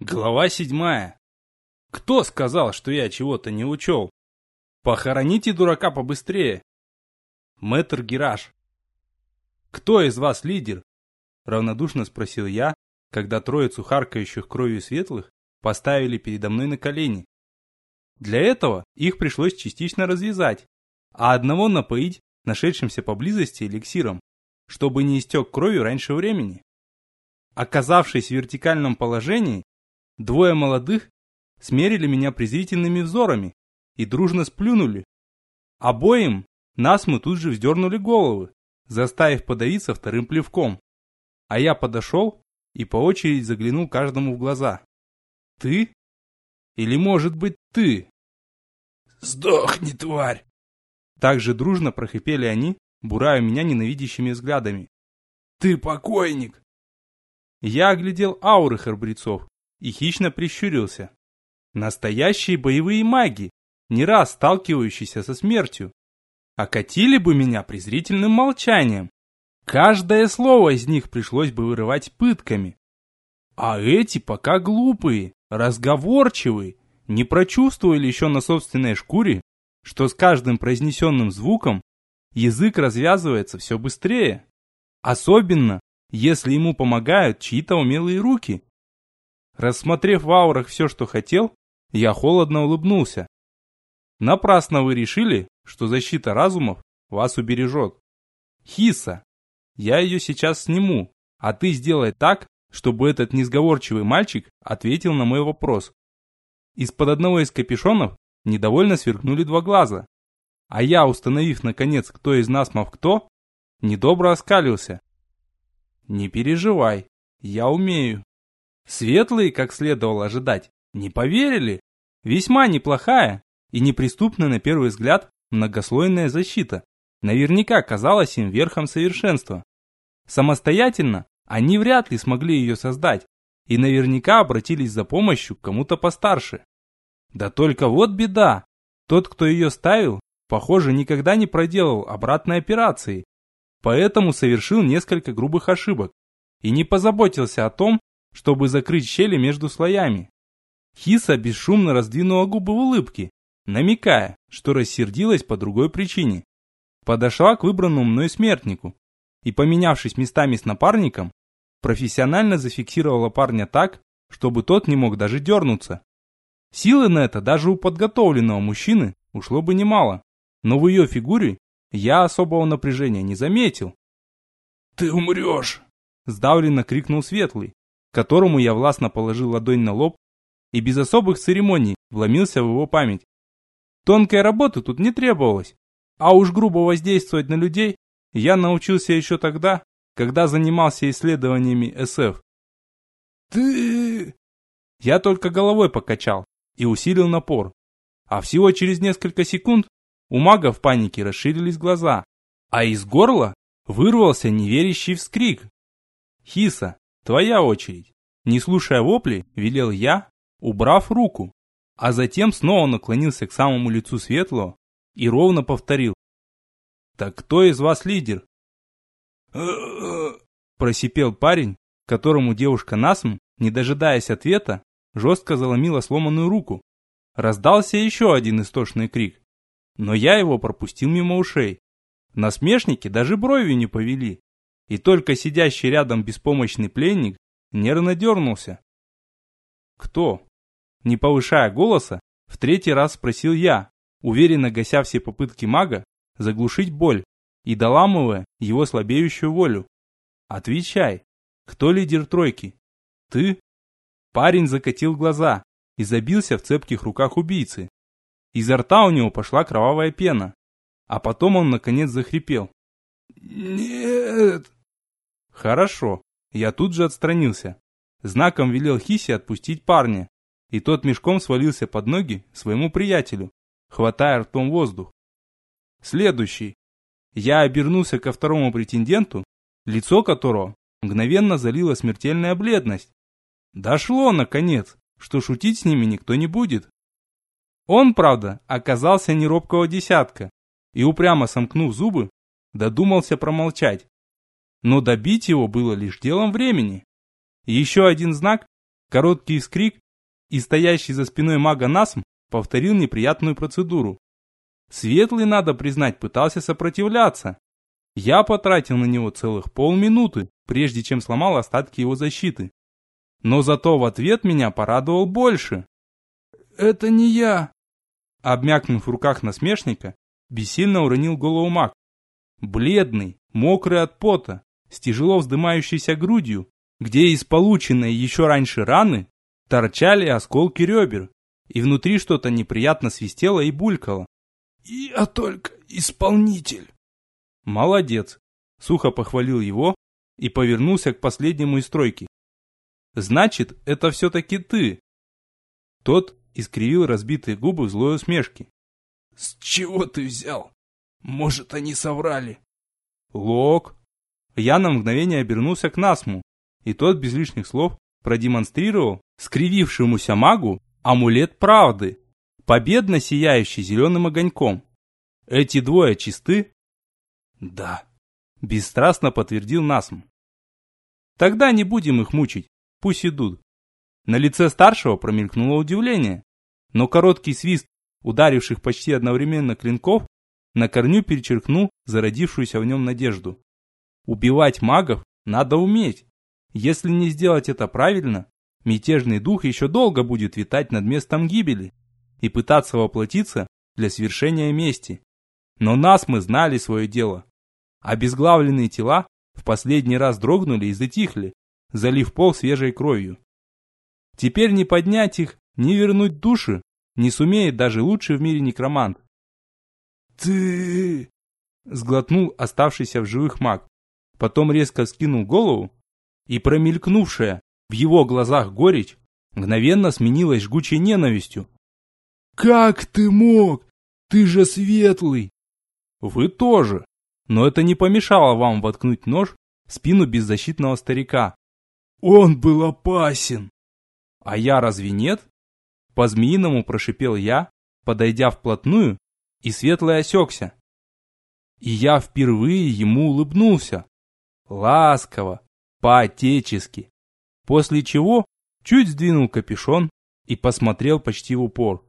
Глава седьмая. Кто сказал, что я чего-то не учел? Похороните дурака побыстрее. Мэтр Гираж. Кто из вас лидер? Равнодушно спросил я, когда троицу харкающих кровью светлых поставили передо мной на колени. Для этого их пришлось частично развязать, а одного напоить нашедшимся поблизости эликсиром, чтобы не истек кровью раньше времени. Оказавшись в вертикальном положении, Двое молодых смерили меня презрительными взорами и дружно сплюнули. Обоим нас мы тут же вздернули головы, заставив подавиться вторым плевком. А я подошел и по очереди заглянул каждому в глаза. Ты? Или может быть ты? Сдохни, тварь! Так же дружно прохрипели они, бурая меня ненавидящими взглядами. Ты покойник! Я оглядел ауры храбрецов и хищно прищурился. Настоящие боевые маги, не раз сталкивающиеся со смертью. Окатили бы меня презрительным молчанием. Каждое слово из них пришлось бы вырывать пытками. А эти пока глупые, разговорчивые, не прочувствовали еще на собственной шкуре, что с каждым произнесенным звуком язык развязывается все быстрее. Особенно, если ему помогают чьи-то умелые руки. Рассмотрев в аурах все, что хотел, я холодно улыбнулся. Напрасно вы решили, что защита разумов вас убережет. Хиса, я ее сейчас сниму, а ты сделай так, чтобы этот несговорчивый мальчик ответил на мой вопрос. Из-под одного из капюшонов недовольно сверкнули два глаза. А я, установив наконец, кто из нас мав кто, недобро оскалился. Не переживай, я умею. Светлые, как следовало ожидать, не поверили. Весьма неплохая и неприступная на первый взгляд многослойная защита наверняка казалась им верхом совершенства. Самостоятельно они вряд ли смогли ее создать и наверняка обратились за помощью к кому-то постарше. Да только вот беда. Тот, кто ее ставил, похоже, никогда не проделал обратной операции, поэтому совершил несколько грубых ошибок и не позаботился о том, чтобы закрыть щели между слоями. Хиса бесшумно раздвинула губы в улыбке, намекая, что рассердилась по другой причине. Подошла к выбранному мной смертнику и, поменявшись местами с напарником, профессионально зафиксировала парня так, чтобы тот не мог даже дернуться. Силы на это даже у подготовленного мужчины ушло бы немало, но в ее фигуре я особого напряжения не заметил. «Ты умрешь!» – сдавленно крикнул Светлый, которому я властно положил ладонь на лоб и без особых церемоний вломился в его память. Тонкой работы тут не требовалось, а уж грубо воздействовать на людей я научился еще тогда, когда занимался исследованиями СФ. «Ты...» Я только головой покачал и усилил напор. А всего через несколько секунд у мага в панике расширились глаза, а из горла вырвался неверящий вскрик. «Хиса, Твоя очередь. Не слушая вопли, велел я, убрав руку, а затем снова наклонился к самому лицу Светлого и ровно повторил. «Так кто из вас лидер?» Просипел парень, которому девушка Насм, не дожидаясь ответа, жестко заломила сломанную руку. Раздался еще один истошный крик, но я его пропустил мимо ушей. Насмешники даже бровью не повели и только сидящий рядом беспомощный пленник нервно дернулся. «Кто?» Не повышая голоса, в третий раз спросил я, уверенно гася все попытки мага заглушить боль и доламывая его слабеющую волю. «Отвечай, кто лидер тройки? Ты?» Парень закатил глаза и забился в цепких руках убийцы. Изо рта у него пошла кровавая пена, а потом он наконец захрипел. «Нет!» Хорошо. Я тут же отстранился. Знаком велел Хиси отпустить парня. И тот мешком свалился под ноги своему приятелю, хватая ртом воздух. Следующий. Я обернулся ко второму претенденту, лицо которого мгновенно залила смертельная бледность. Дошло, наконец, что шутить с ними никто не будет. Он, правда, оказался не робкого десятка и, упрямо сомкнув зубы, додумался промолчать но добить его было лишь делом времени. Еще один знак, Короткий вскрик, и стоящий за спиной мага Насм повторил неприятную процедуру. Светлый, надо признать, пытался сопротивляться. Я потратил на него целых полминуты, прежде чем сломал остатки его защиты. Но зато в ответ меня порадовал больше. «Это не я!» Обмякнув в руках насмешника, бессильно уронил голову маг. Бледный, мокрый от пота, с тяжело вздымающейся грудью, где из полученной еще раньше раны торчали осколки ребер, и внутри что-то неприятно свистело и булькало. «Я только исполнитель!» «Молодец!» — сухо похвалил его и повернулся к последнему из стройки. «Значит, это все-таки ты!» Тот искривил разбитые губы в злой усмешке. «С чего ты взял? Может, они соврали?» «Лок!» Я на мгновение обернулся к Насму, и тот без лишних слов продемонстрировал скривившемуся магу амулет правды, победно сияющий зеленым огоньком. Эти двое чисты? Да, бесстрастно подтвердил Насм. Тогда не будем их мучить, пусть идут. На лице старшего промелькнуло удивление, но короткий свист ударивших почти одновременно клинков на корню перечеркнул зародившуюся в нем надежду. Убивать магов надо уметь. Если не сделать это правильно, мятежный дух еще долго будет витать над местом гибели и пытаться воплотиться для свершения мести. Но нас мы знали свое дело. Обезглавленные тела в последний раз дрогнули и затихли, залив пол свежей кровью. Теперь не поднять их, не вернуть души не сумеет даже лучший в мире некромант. «Ты...» — сглотнул оставшийся в живых маг. Потом резко скинул голову, и промелькнувшая в его глазах горечь мгновенно сменилась жгучей ненавистью. «Как ты мог? Ты же светлый!» «Вы тоже!» Но это не помешало вам воткнуть нож в спину беззащитного старика. «Он был опасен!» «А я разве нет?» По-змеиному прошипел я, подойдя вплотную, и светлый осекся. И я впервые ему улыбнулся. Ласково, по-отечески. После чего чуть сдвинул капюшон и посмотрел почти в упор.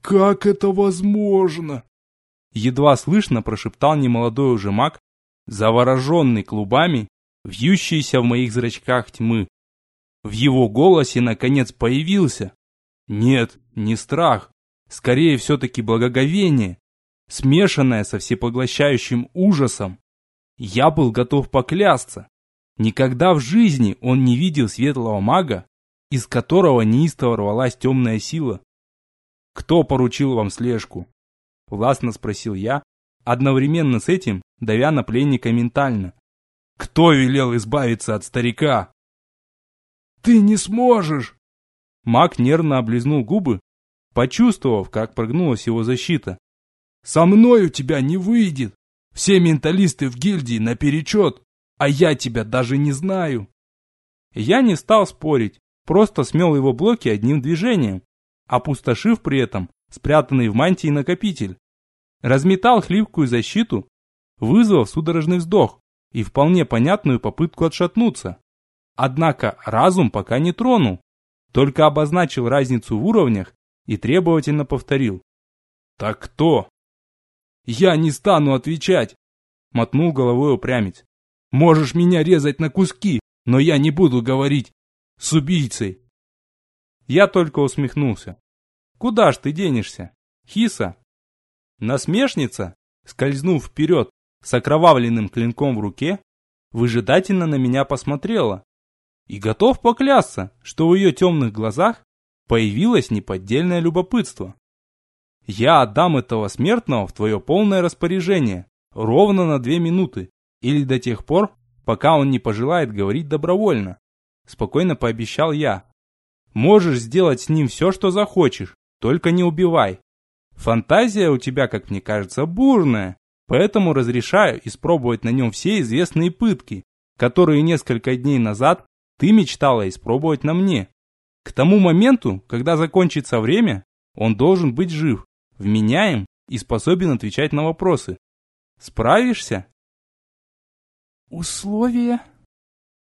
«Как это возможно?» Едва слышно прошептал немолодой уже маг, завороженный клубами, вьющийся в моих зрачках тьмы. В его голосе наконец появился. Нет, не страх, скорее все-таки благоговение, смешанное со всепоглощающим ужасом. Я был готов поклясться. Никогда в жизни он не видел светлого мага, из которого неистово рвалась темная сила. «Кто поручил вам слежку?» Властно спросил я, одновременно с этим давя на пленника ментально. «Кто велел избавиться от старика?» «Ты не сможешь!» Маг нервно облизнул губы, почувствовав, как прогнулась его защита. «Со мной у тебя не выйдет!» Все менталисты в гильдии наперечет, а я тебя даже не знаю. Я не стал спорить, просто смел его блоки одним движением, опустошив при этом спрятанный в мантии накопитель. Разметал хлипкую защиту, вызвав судорожный вздох и вполне понятную попытку отшатнуться. Однако разум пока не тронул, только обозначил разницу в уровнях и требовательно повторил. «Так кто?» «Я не стану отвечать!» Мотнул головой упрямец. «Можешь меня резать на куски, но я не буду говорить с убийцей!» Я только усмехнулся. «Куда ж ты денешься, Хиса?» Насмешница, скользнув вперед с окровавленным клинком в руке, выжидательно на меня посмотрела. И готов поклясться, что в ее темных глазах появилось неподдельное любопытство. Я отдам этого смертного в твое полное распоряжение, ровно на две минуты, или до тех пор, пока он не пожелает говорить добровольно. Спокойно пообещал я. Можешь сделать с ним все, что захочешь, только не убивай. Фантазия у тебя, как мне кажется, бурная, поэтому разрешаю испробовать на нем все известные пытки, которые несколько дней назад ты мечтала испробовать на мне. К тому моменту, когда закончится время, он должен быть жив, вменяем и способен отвечать на вопросы. Справишься? Условия?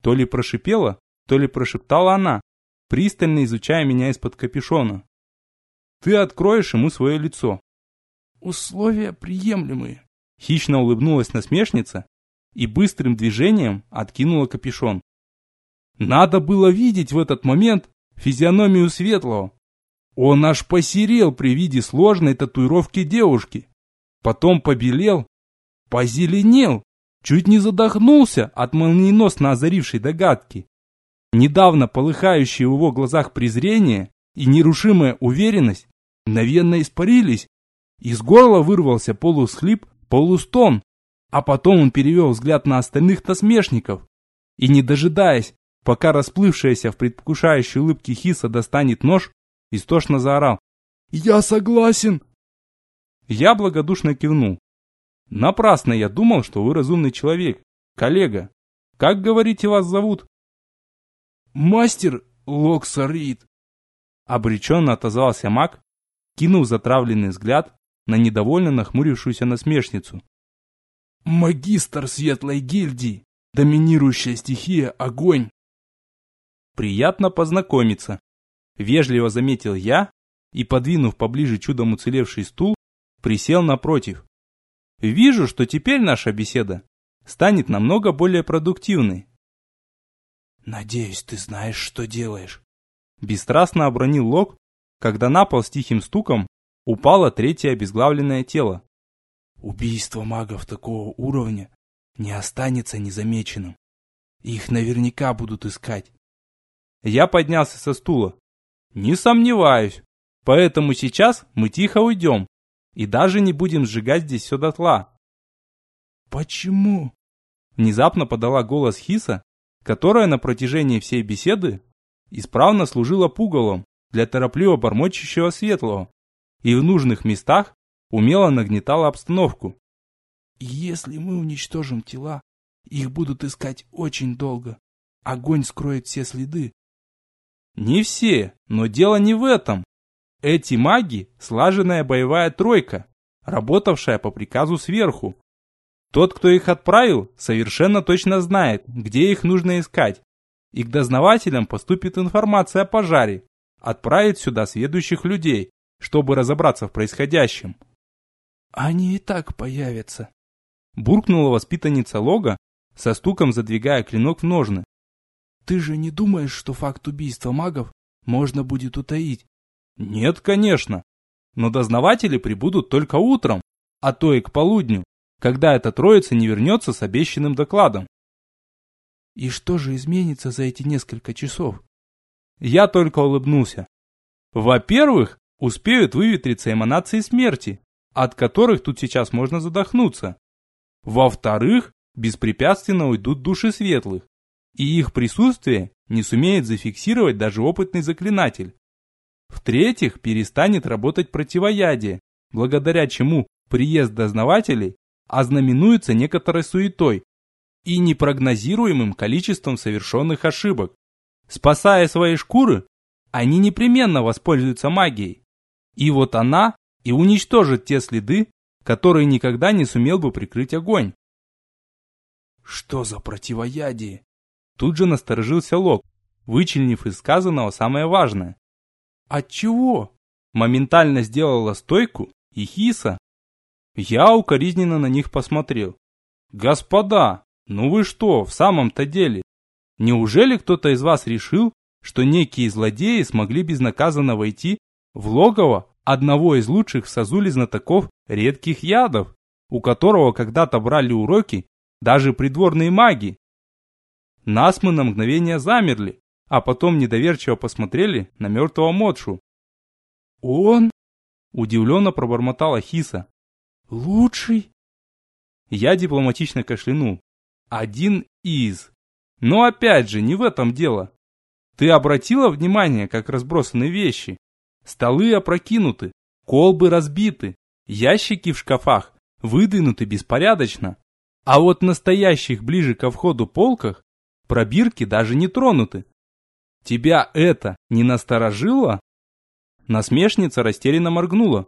То ли прошипела, то ли прошептала она, пристально изучая меня из-под капюшона. Ты откроешь ему свое лицо. Условия приемлемые. Хищно улыбнулась насмешница и быстрым движением откинула капюшон. Надо было видеть в этот момент физиономию Светлого. Он аж посерел при виде сложной татуировки девушки. Потом побелел, позеленел, чуть не задохнулся от молниеносно озарившей догадки. Недавно полыхающие в его глазах презрение и нерушимая уверенность мгновенно испарились. Из горла вырвался полусхлип, полустон, а потом он перевел взгляд на остальных насмешников и, не дожидаясь, пока расплывшаяся в предвкушающей улыбке Хиса достанет нож, истошно заорал. «Я согласен!» Я благодушно кивнул. Напрасно я думал, что вы разумный человек, коллега. Как, говорите, вас зовут? Мастер Локсарит. Обреченно отозвался маг, кинув затравленный взгляд на недовольно нахмурившуюся насмешницу. Магистр Светлой Гильдии, доминирующая стихия – огонь. Приятно познакомиться. Вежливо заметил я и, подвинув поближе чудом уцелевший стул, присел напротив. Вижу, что теперь наша беседа станет намного более продуктивной. «Надеюсь, ты знаешь, что делаешь», – бесстрастно обронил Лок, когда на пол с тихим стуком упало третье обезглавленное тело. Убийство магов такого уровня не останется незамеченным. Их наверняка будут искать. Я поднялся со стула. Не сомневаюсь. Поэтому сейчас мы тихо уйдем и даже не будем сжигать здесь все дотла. Почему? Внезапно подала голос Хиса, которая на протяжении всей беседы исправно служила пугалом для торопливо бормочущего светлого и в нужных местах умело нагнетала обстановку. «Если мы уничтожим тела, их будут искать очень долго. Огонь скроет все следы». «Не все, но дело не в этом. Эти маги – слаженная боевая тройка, работавшая по приказу сверху. Тот, кто их отправил, совершенно точно знает, где их нужно искать. И к дознавателям поступит информация о пожаре, отправит сюда следующих людей, чтобы разобраться в происходящем. Они и так появятся. Буркнула воспитанница Лога, со стуком задвигая клинок в ножны. Ты же не думаешь, что факт убийства магов можно будет утаить? Нет, конечно. Но дознаватели прибудут только утром, а то и к полудню, когда эта троица не вернется с обещанным докладом. И что же изменится за эти несколько часов? Я только улыбнулся. Во-первых, успеют выветриться эманации смерти, от которых тут сейчас можно задохнуться. Во-вторых, беспрепятственно уйдут души светлых, и их присутствие не сумеет зафиксировать даже опытный заклинатель. В-третьих, перестанет работать противоядие, благодаря чему приезд дознавателей ознаменуется некоторой суетой и непрогнозируемым количеством совершенных ошибок. Спасая свои шкуры, они непременно воспользуются магией. И вот она и уничтожит те следы, которые никогда не сумел бы прикрыть огонь. Что за противоядие? Тут же насторожился Лок, вычленив из сказанного самое важное. От чего? Моментально сделала стойку и Хиса. Я укоризненно на них посмотрел. Господа, ну вы что, в самом-то деле? Неужели кто-то из вас решил, что некие злодеи смогли безнаказанно войти в логово одного из лучших в Сазуле знатоков редких ядов, у которого когда-то брали уроки даже придворные маги. Нас мы на мгновение замерли, а потом недоверчиво посмотрели на мертвого Модшу. «Он?» – удивленно пробормотала Хиса. «Лучший?» Я дипломатично кашлянул. «Один из. Но опять же, не в этом дело. Ты обратила внимание, как разбросаны вещи? Столы опрокинуты, колбы разбиты, ящики в шкафах выдвинуты беспорядочно. А вот настоящих ближе ко входу полках пробирки даже не тронуты. Тебя это не насторожило? Насмешница растерянно моргнула.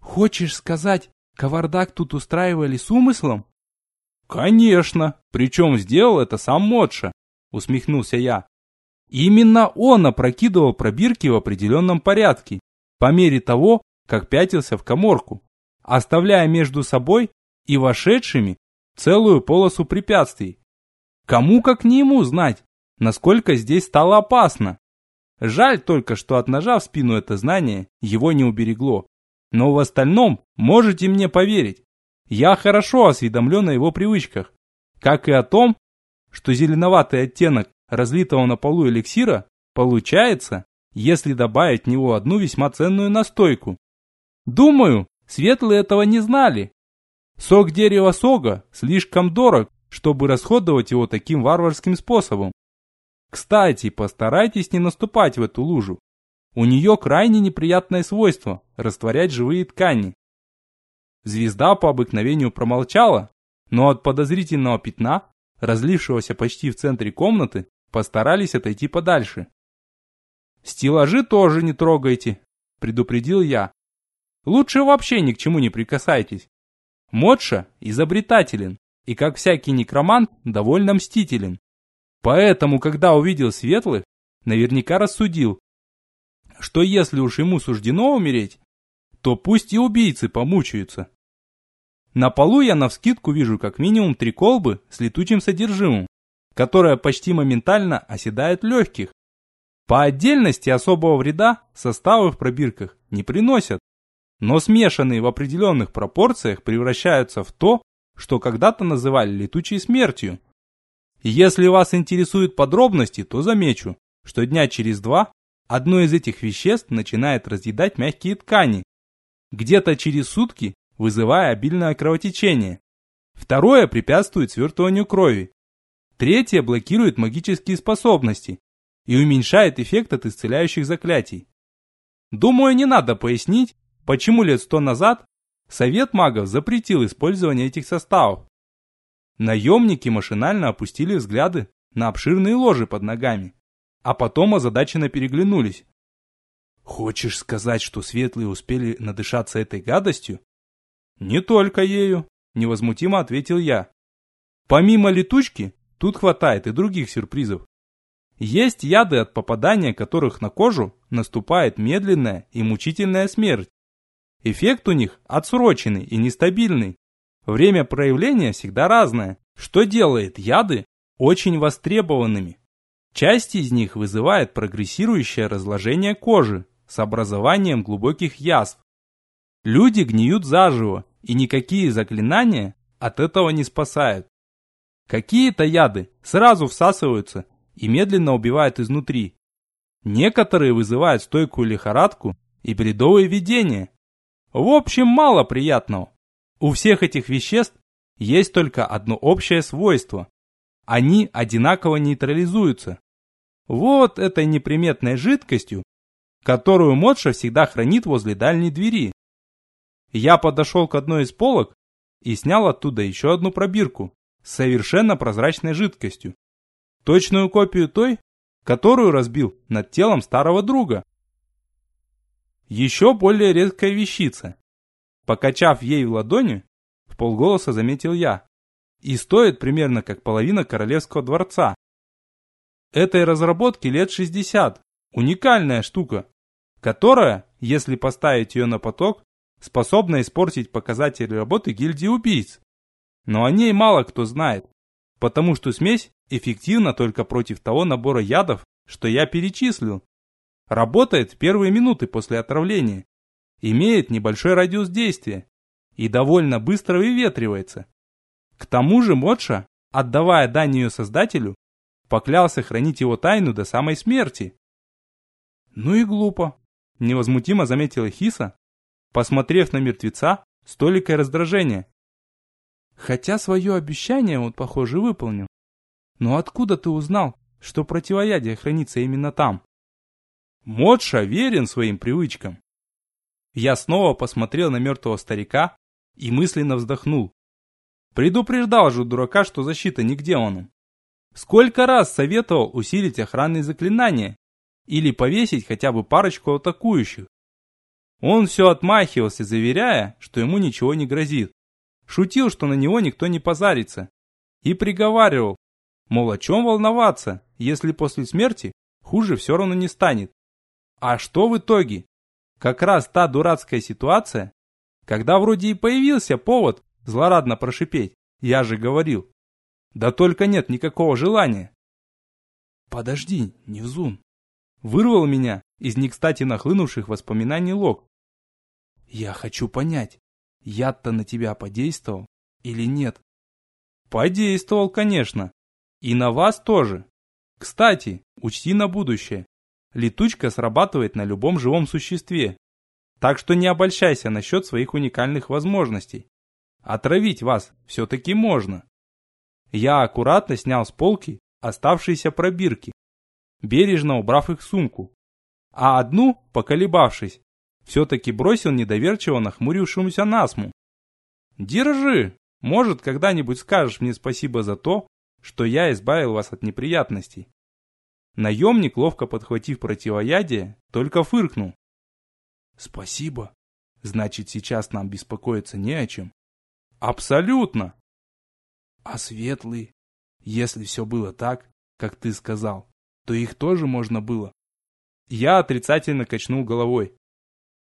Хочешь сказать, кавардак тут устраивали с умыслом? Конечно, причем сделал это сам Модша, усмехнулся я. Именно он опрокидывал пробирки в определенном порядке, по мере того, как пятился в коморку, оставляя между собой и вошедшими целую полосу препятствий. Кому как не ему знать, насколько здесь стало опасно. Жаль только, что от ножа в спину это знание его не уберегло. Но в остальном можете мне поверить. Я хорошо осведомлен о его привычках, как и о том, что зеленоватый оттенок разлитого на полу эликсира получается, если добавить в него одну весьма ценную настойку. Думаю, светлые этого не знали. Сок дерева сога слишком дорог, чтобы расходовать его таким варварским способом. Кстати, постарайтесь не наступать в эту лужу. У нее крайне неприятное свойство – растворять живые ткани. Звезда по обыкновению промолчала, но от подозрительного пятна, разлившегося почти в центре комнаты, постарались отойти подальше. «Стеллажи тоже не трогайте», – предупредил я. «Лучше вообще ни к чему не прикасайтесь. Модша изобретателен и, как всякий некромант, довольно мстителен. Поэтому, когда увидел светлых, наверняка рассудил, что если уж ему суждено умереть, то пусть и убийцы помучаются. На полу я навскидку вижу как минимум три колбы с летучим содержимым, которое почти моментально оседает легких. По отдельности особого вреда составы в пробирках не приносят, но смешанные в определенных пропорциях превращаются в то, что когда-то называли летучей смертью. Если вас интересуют подробности, то замечу, что дня через два одно из этих веществ начинает разъедать мягкие ткани, где-то через сутки вызывая обильное кровотечение. Второе препятствует свертыванию крови. Третье блокирует магические способности и уменьшает эффект от исцеляющих заклятий. Думаю, не надо пояснить, почему лет сто назад Совет магов запретил использование этих составов. Наемники машинально опустили взгляды на обширные ложи под ногами, а потом озадаченно переглянулись. Хочешь сказать, что светлые успели надышаться этой гадостью? Не только ею, невозмутимо ответил я. Помимо летучки, тут хватает и других сюрпризов. Есть яды, от попадания которых на кожу наступает медленная и мучительная смерть. Эффект у них отсроченный и нестабильный. Время проявления всегда разное, что делает яды очень востребованными. Часть из них вызывает прогрессирующее разложение кожи с образованием глубоких язв. Люди гниют заживо, и никакие заклинания от этого не спасают. Какие-то яды сразу всасываются и медленно убивают изнутри. Некоторые вызывают стойкую лихорадку и бредовые видения. В общем, мало приятного. У всех этих веществ есть только одно общее свойство. Они одинаково нейтрализуются. Вот этой неприметной жидкостью, которую Модша всегда хранит возле дальней двери. Я подошел к одной из полок и снял оттуда еще одну пробирку с совершенно прозрачной жидкостью. Точную копию той, которую разбил над телом старого друга. Еще более редкая вещица. Покачав ей в ладони, в полголоса заметил я. И стоит примерно как половина королевского дворца. Этой разработке лет 60. Уникальная штука, которая, если поставить ее на поток, способна испортить показатели работы гильдии убийц. Но о ней мало кто знает, потому что смесь эффективна только против того набора ядов, что я перечислил. Работает в первые минуты после отравления, имеет небольшой радиус действия и довольно быстро выветривается. К тому же Модша, отдавая дань ее создателю, поклялся хранить его тайну до самой смерти. Ну и глупо, невозмутимо заметила Хиса, посмотрев на мертвеца с толикой раздражения. Хотя свое обещание он, похоже, выполнил. Но откуда ты узнал, что противоядие хранится именно там? Модша верен своим привычкам. Я снова посмотрел на мертвого старика и мысленно вздохнул. Предупреждал же дурака, что защита нигде он. Сколько раз советовал усилить охранные заклинания или повесить хотя бы парочку атакующих. Он все отмахивался, заверяя, что ему ничего не грозит. Шутил, что на него никто не позарится. И приговаривал, мол, о чем волноваться, если после смерти хуже все равно не станет. А что в итоге? Как раз та дурацкая ситуация, когда вроде и появился повод злорадно прошипеть, я же говорил. Да только нет никакого желания. Подожди, Невзун. Вырвал меня из не кстати нахлынувших воспоминаний Лок. Я хочу понять, яд-то на тебя подействовал или нет? Подействовал, конечно. И на вас тоже. Кстати, учти на будущее. Летучка срабатывает на любом живом существе. Так что не обольщайся насчет своих уникальных возможностей. Отравить вас все-таки можно. Я аккуратно снял с полки оставшиеся пробирки, бережно убрав их в сумку. А одну, поколебавшись, все-таки бросил недоверчиво нахмурившемуся насму. «Держи! Может, когда-нибудь скажешь мне спасибо за то, что я избавил вас от неприятностей». Наемник, ловко подхватив противоядие, только фыркнул. «Спасибо. Значит, сейчас нам беспокоиться не о чем». «Абсолютно!» «А светлые? Если все было так, как ты сказал, то их тоже можно было?» Я отрицательно качнул головой.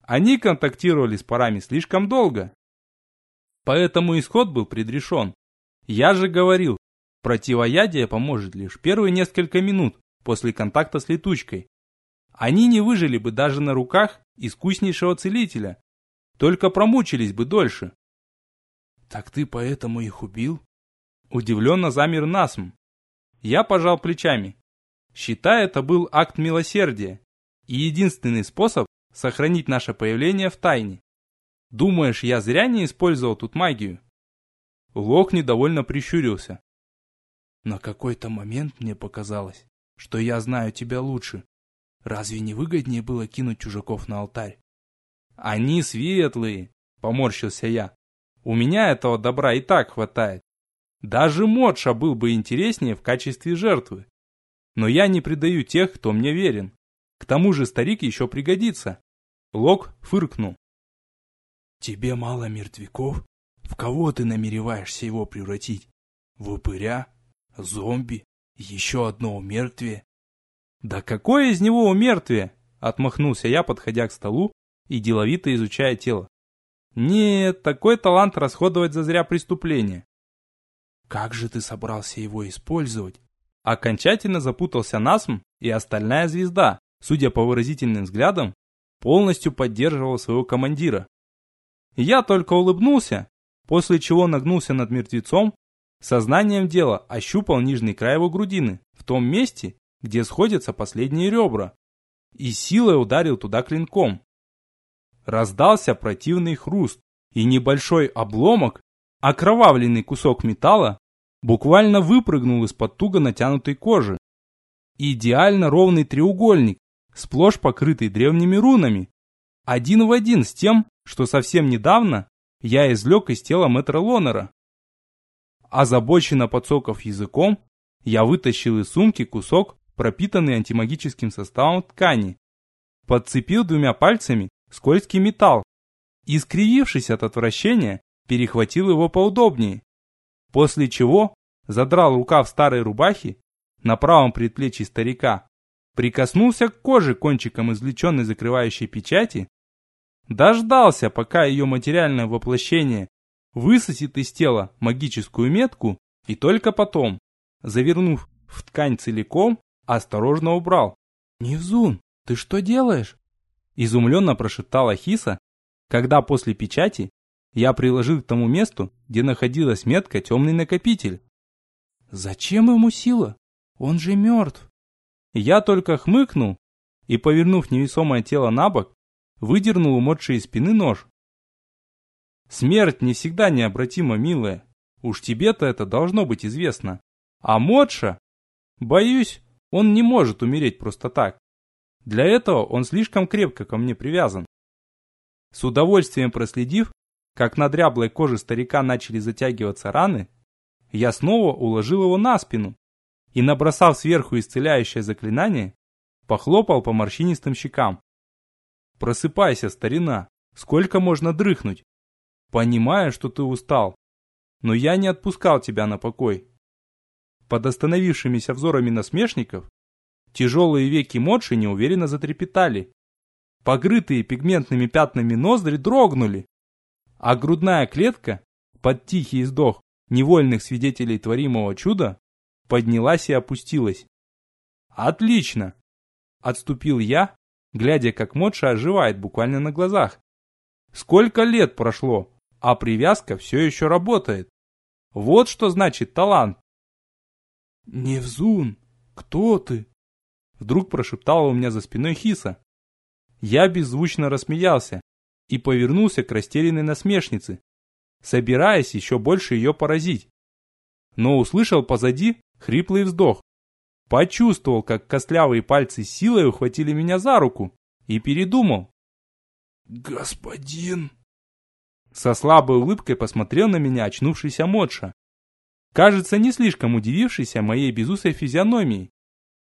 Они контактировали с парами слишком долго. Поэтому исход был предрешен. Я же говорил, противоядие поможет лишь первые несколько минут, после контакта с летучкой. Они не выжили бы даже на руках искуснейшего целителя, только промучились бы дольше. Так ты поэтому их убил? Удивленно замер Насм. Я пожал плечами. Считай, это был акт милосердия и единственный способ сохранить наше появление в тайне. Думаешь, я зря не использовал тут магию? Лок недовольно прищурился. На какой-то момент мне показалось, что я знаю тебя лучше. Разве не выгоднее было кинуть чужаков на алтарь? Они светлые, поморщился я. У меня этого добра и так хватает. Даже Модша был бы интереснее в качестве жертвы. Но я не предаю тех, кто мне верен. К тому же старик еще пригодится. Лок фыркнул. Тебе мало мертвяков? В кого ты намереваешься его превратить? В упыря? Зомби? Еще одно умертвие. Да какое из него умертвие? Отмахнулся я, подходя к столу и деловито изучая тело. Нет, такой талант расходовать за зря преступление. Как же ты собрался его использовать? Окончательно запутался Насм и остальная звезда, судя по выразительным взглядам, полностью поддерживала своего командира. Я только улыбнулся, после чего нагнулся над мертвецом Сознанием дела ощупал нижний край его грудины, в том месте, где сходятся последние ребра, и силой ударил туда клинком. Раздался противный хруст, и небольшой обломок, окровавленный кусок металла, буквально выпрыгнул из-под туго натянутой кожи. Идеально ровный треугольник, сплошь покрытый древними рунами, один в один с тем, что совсем недавно я извлек из тела мэтра Лонера. Озабоченно подсоков языком, я вытащил из сумки кусок, пропитанный антимагическим составом ткани. Подцепил двумя пальцами скользкий металл и, скривившись от отвращения, перехватил его поудобнее. После чего задрал рукав старой рубахи на правом предплечье старика, прикоснулся к коже кончиком извлеченной закрывающей печати, дождался, пока ее материальное воплощение высосет из тела магическую метку и только потом, завернув в ткань целиком, осторожно убрал. «Невзун, ты что делаешь?» Изумленно прошептала Хиса, когда после печати я приложил к тому месту, где находилась метка темный накопитель. «Зачем ему сила? Он же мертв!» Я только хмыкнул и, повернув невесомое тело на бок, выдернул у Модши спины нож Смерть не всегда необратима, милая. Уж тебе-то это должно быть известно. А Модша? Боюсь, он не может умереть просто так. Для этого он слишком крепко ко мне привязан. С удовольствием проследив, как на дряблой коже старика начали затягиваться раны, я снова уложил его на спину и, набросав сверху исцеляющее заклинание, похлопал по морщинистым щекам. «Просыпайся, старина! Сколько можно дрыхнуть? Понимаю, что ты устал, но я не отпускал тебя на покой. Под остановившимися взорами насмешников Тяжелые веки Модши неуверенно затрепетали. Покрытые пигментными пятнами ноздри дрогнули. А грудная клетка, под тихий издох невольных свидетелей творимого чуда, поднялась и опустилась. «Отлично!» Отступил я, глядя, как Модша оживает буквально на глазах. Сколько лет прошло, а привязка все еще работает. Вот что значит талант. «Невзун, кто ты?» Вдруг прошептала у меня за спиной Хиса. Я беззвучно рассмеялся и повернулся к растерянной насмешнице, собираясь еще больше ее поразить. Но услышал позади хриплый вздох. Почувствовал, как костлявые пальцы силой ухватили меня за руку и передумал. «Господин...» Со слабой улыбкой посмотрел на меня очнувшийся Модша. Кажется, не слишком удивившийся моей безусой физиономией.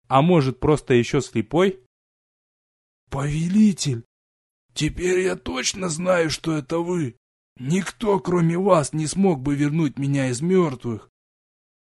А может, просто еще слепой? «Повелитель, теперь я точно знаю, что это вы. Никто, кроме вас, не смог бы вернуть меня из мертвых.